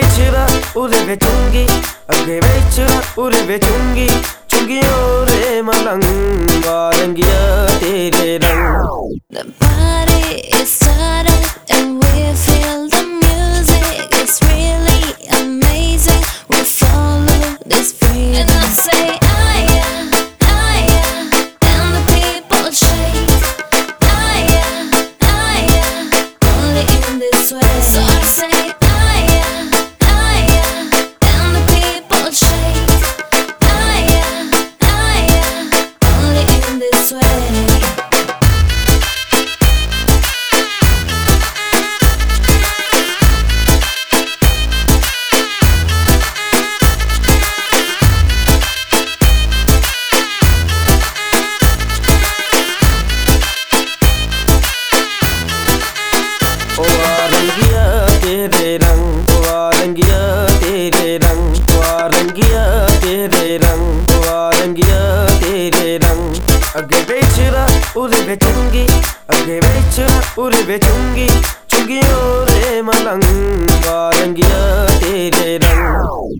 베이츠다. 우리 배충기? 어깨 베이츠다 우리 배충기? 종기 오래 말랑 바람 기어 데리랑. 내 발이 이 사람 ਅੱਗੇ ਵੇਚਦਾ ਉਹਦੇ ਵੇਚੂੰਗੀ। ਅੱਗੇ ਵੇਚਦਾ ਉਹਦੇ ਵੇਚੂੰਗੀ। ਚੁੰਗੀਆਂ ਰੇ ਮਲੰਗਾ ਰੰਗੀਆਂ ਤੇਰੇ ਰੰਗ।